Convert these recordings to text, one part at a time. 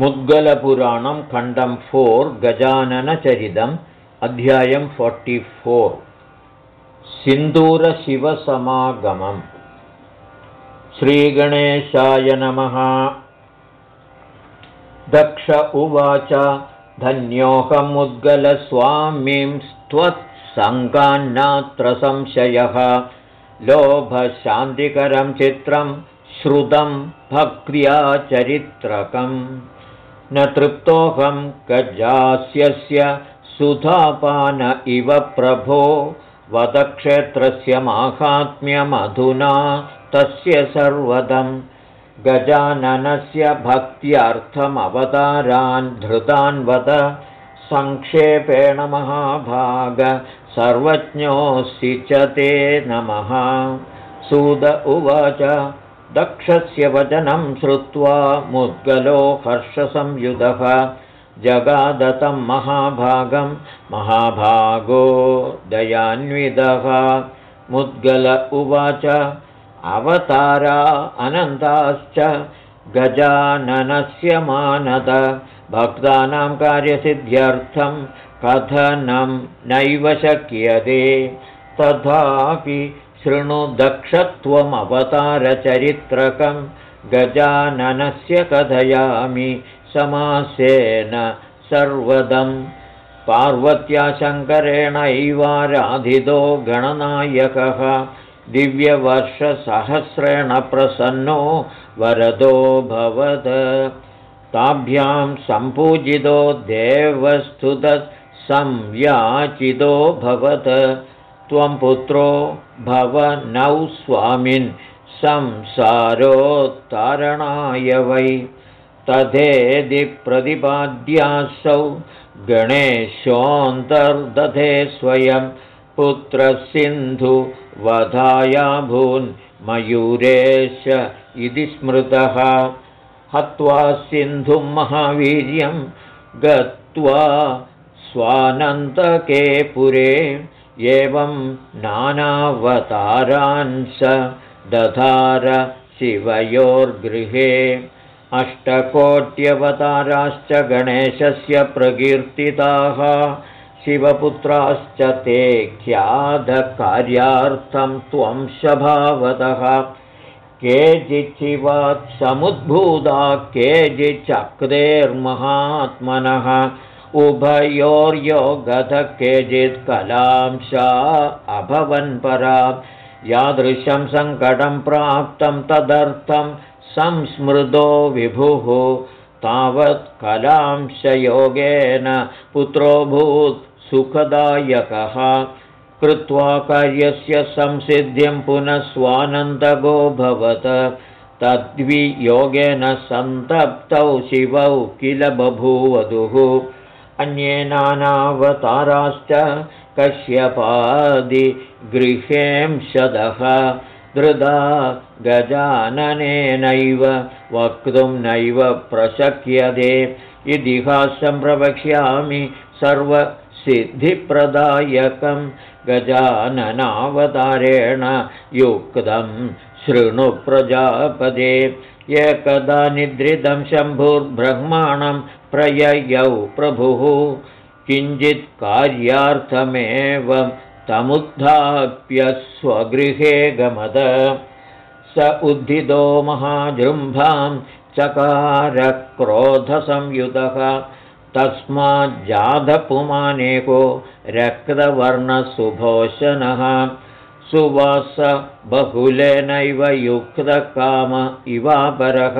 मुद्गलपुराणं खण्डं फोर् गजाननचरितम् अध्यायं forty four सिन्दूरशिवसमागमम्। श्रीगणेशाय नमः। दक्ष उवाच धन्योऽहमुद्गलस्वामींस्त्वत्सङ्गान्नात्र संशयः। लोभशान्तिकरं चित्रं श्रुतं भक्त्या चरित्रकम् न तृप्तोऽहं गजास्यस्य सुधापान इव प्रभो। वदक्षेत्रस्य माहात्म्यमधुना तस्य सर्वदं गजाननस्य भक्त्यर्थमवतारान् धृतान् वद। सङ्क्षेपेण महाभाग सर्वज्ञोऽसि च ते नमः। सुद उवाच दक्षस्य वचनं श्रुत्वा मुद्गलो हर्षसंयुधः जगादतं महाभागं महाभागो दयान्विदः। मुद्गल उवाच अवतारा अनन्ताश्च गजाननस्य मानद। भक्तानां कार्यसिद्ध्यर्थं कथनं नैव शक्यते। तथापि शृणुदक्षत्वमवतारचरित्रकं गजाननस्य कथयामि समासेन सर्वदं। पार्वत्या शङ्करेणैवाराधितो गणनायकः। दिव्यवर्षसहस्रेण प्रसन्नो वरदो भवद। ताभ्यां सम्पूजितो संव्याचितो भवत त्वं पुत्रो भव नौ स्वामिन्। संसारोत्तारणाय वै। तथेदि प्रतिपाद्यासौ गणेशोऽन्तर्दधे स्वयं। पुत्रसिन्धुवधायाभून्मयूरेश इति स्मृतः। हत्वा सिन्धुं महावीर्यं गत्वा स्वानन्तके पुरे एवं नानावतारान्स दधार शिवयोर्गृहे। अष्टकोट्यवताराश्च गणेशस्य प्रकीर्तिताः शिवपुत्राश्च ते ख्यातकार्यार्थं त्वं शभावतः केचिच्छिवात् समुद्भूता केचिच्चक्रेर्महात्मनः उभयोर्योगतः केचित् कलांशा अभवन्परा यादृशं सङ्कटं प्राप्तं तदर्थं संस्मृतो विभुः। तावत् कलांशयोगेन पुत्रोऽभूत् सुखदायकः। कृत्वा कार्यस्य संसिद्धिं पुनः स्वानन्दगो भवत। तद्वियोगेन सन्तप्तौ शिवौ किल बभूवधुः अन्ये नानावताराश्च कश्यपादिगृहेंशदः धृदा गजाननेनैव वक्तुं नैव प्रशक्यते। इतिहासं प्रवक्ष्यामि सर्वसिद्धिप्रदायकं गजाननावतारेण युक्तं शृणुप्रजापदे एकदा निद्रितं शम्भुर्ब्रह्माणं प्रययौ प्रभुः। किञ्चित् कार्यार्थमेव तमुद्धाप्य स्वगृहे गमद। स उद्धितो महाजृम्भां चकारक्रोधसंयुतः तस्माज्जाधपुमानेको सुवास बहुलेनैव युक्तकाम इवापरः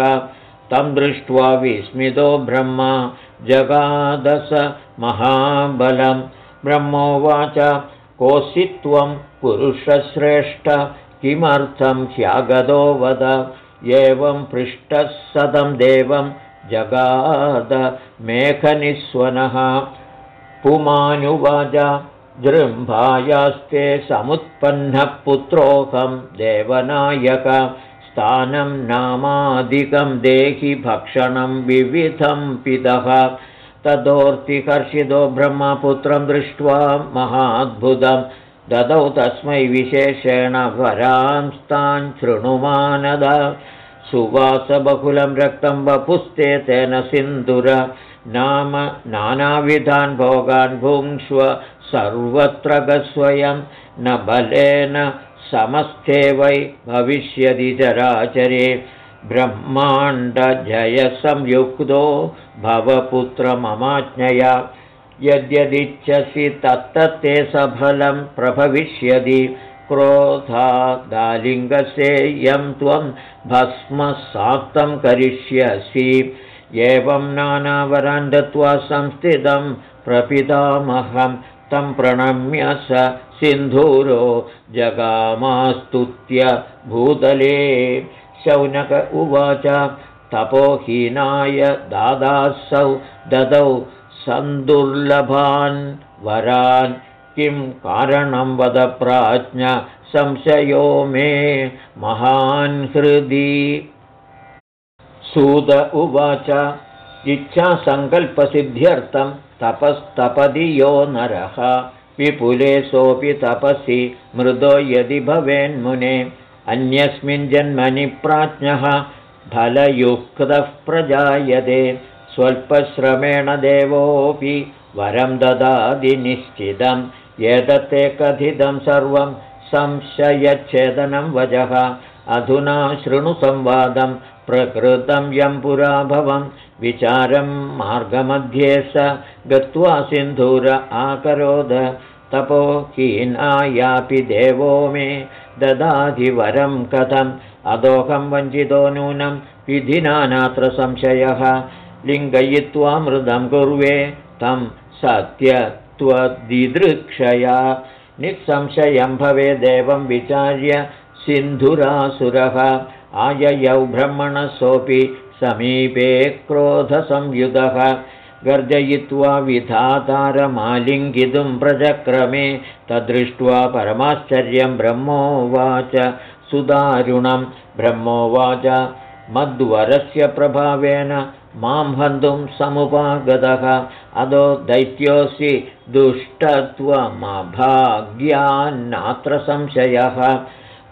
तं दृष्ट्वा विस्मितो ब्रह्मा जगादस महाबलं। ब्रह्मोवाच कोऽसि त्वं पुरुषश्रेष्ठ किमर्थं ह्यागतो वद? एवं पृष्टः सदं देवं जगाद मेघनिस्वनः। पुमानुवाच जृम्भायास्ते समुत्पन्नः पुत्रोऽहं देवनायक स्थानं नामादिकं देहि भक्षणं विविधं पितः। तदोर्तिकर्षितो ब्रह्मपुत्रं दृष्ट्वा महाद्भुतं। ददौ तस्मै विशेषेण वरांस्तान् शृणुमानद। सुवासबहुलं रक्तं वपुस्ते तेन सिन्दुर। नाम नानाविधान् भोगान् भुङ्क्ष्व सर्वत्र गस्वयं न बलेन समस्ते वै भविष्यति चराचरे ब्रह्माण्डजयसंयुक्तो भवपुत्रममाज्ञया यद्यदिच्छसि तत्तत्ते सफलं प्रभविष्यति। क्रोधादालिङ्गसे यं त्वं भस्मसाक्तं करिष्यसि। एवं नानावरान् दत्त्वा संस्थितं प्रपितामहं तं प्रणम्य स सिन्धूरो जगामास्तुत्य भूतले। शौनक उवाच तपोहीनाय दादासौ ददौ सन्दुर्लभान् वरान्। किं कारणं वद प्राज्ञ संशयो मे महान् हृदि। सूद उवाच इच्छासङ्कल्पसिद्ध्यर्थं तपस्तपदि यो नरः विपुले सोऽपि तपसि मृदो यदि भवेन्मुने। अन्यस्मिन् जन्मनि प्राज्ञः फलयुक्तः प्रजायते। स्वल्पश्रमेण देवोऽपि वरं ददाति निश्चितम् एतत्ते कथितं सर्वं संशयच्छेदनं वजः। अधुना शृणुसंवादं प्रकृतं यं पुराभवं विचारं मार्गमध्ये स गत्वा सिन्धूर आकरोद। तपो हीनायापि देवो मे ददाधिवरं कथम्। अदोहं वञ्चितो नूनं विधिना नात्र संशयः। लिङ्गयित्वा मृदं कुर्वे तं सत्यत्वदिदृक्षया। निःसंशयं भवेदेवं विचार्य सिन्धुरासुरः आययौ ब्रह्मणसोऽपि समीपे क्रोधसंयुधः गर्जयित्वा विधातारमालिङ्गितुं प्रचक्रमे तदृष्ट्वा परमाश्चर्यं ब्रह्मोवाच सुदारुणं ब्रह्मोवाच मद्वरस्य प्रभावेन मां हन्तुं समुपागतः अदो दैत्योऽसि दुष्टत्वमभाग्यान्नात्र संशयः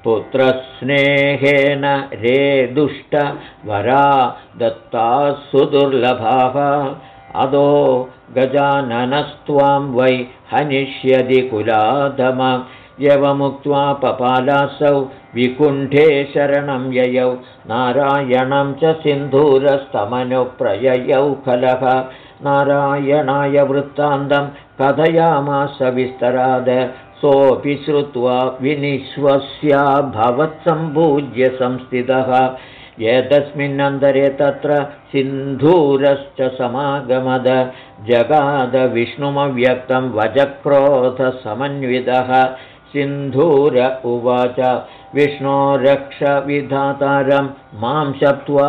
पुत्रस्नेहेन रे दुष्टवरा दत्ताः सुदुर्लभाः। अदो गजाननस्त्वां वै हनिष्यति कुलाधम। यवमुक्त्वा पपालासौ विकुण्ठे शरणं ययौ। नारायणं च सिन्धूरस्तमनुप्रययौ खलः। नारायणाय वृत्तान्तं कथयामास विस्तराद सोऽपि श्रुत्वा विनिश्वस्या भवत्सम्पूज्य संस्थितः। एतस्मिन्नन्तरे तत्र सिन्धूरश्च समागमद। जगादविष्णुमव्यक्तं वजक्रोधसमन्वितः सिन्धूर उवाच विष्णोरक्षविधातारं मां शप्त्वा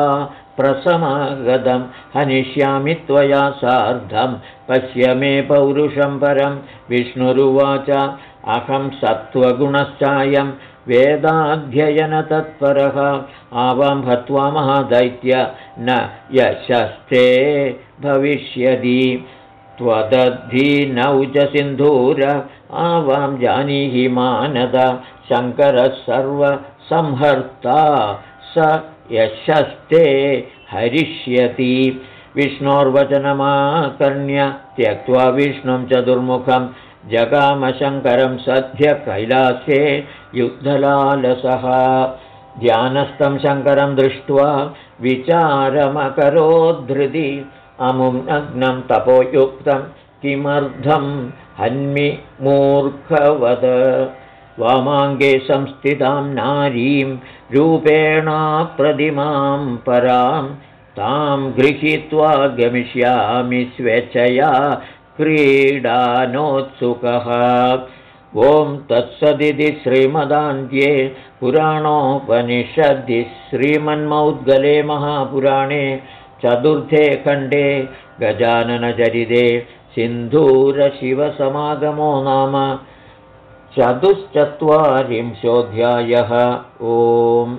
प्रसमागतं हनिष्यामि त्वया सार्धं पश्य मे पौरुषं परं। विष्णुरुवाच अहं सत्त्वगुणश्चायं वेदाध्ययनतत्परः। आवां हत्वा महादैत्य न यशस्ते भविष्यति। त्वदधीनौ च सिन्धूर आवां जानीहि मानद। शङ्करः सर्वसंहर्ता स यशस्ते हरिष्यति। विष्णोर्वचनमाकर्ण्य त्यक्त्वा विष्णुं चतुर्मुखं जगामशङ्करं सद्य कैलासे युद्धलालसः। ध्यानस्थं शङ्करं दृष्ट्वा विचारमकरोद्धृति। अमुं नग्नं तपोयुक्तं किमर्थं हन्मि मूर्खवद वामाङ्गे संस्थितां नारीं रूपेणा प्रतिमां परां तां गृहीत्वा गमिष्यामि स्वेच्छया क्रीडानोत्सुकः। ॐ तत्सदिति श्रीमदान्त्ये पुराणोपनिषद्दि श्रीमन्मौद्गले महापुराणे चतुर्थे खण्डे गजाननचरिते सिन्धूरशिवसमागमो नाम चतुश्चत्वारिंशोऽध्यायः। ओम्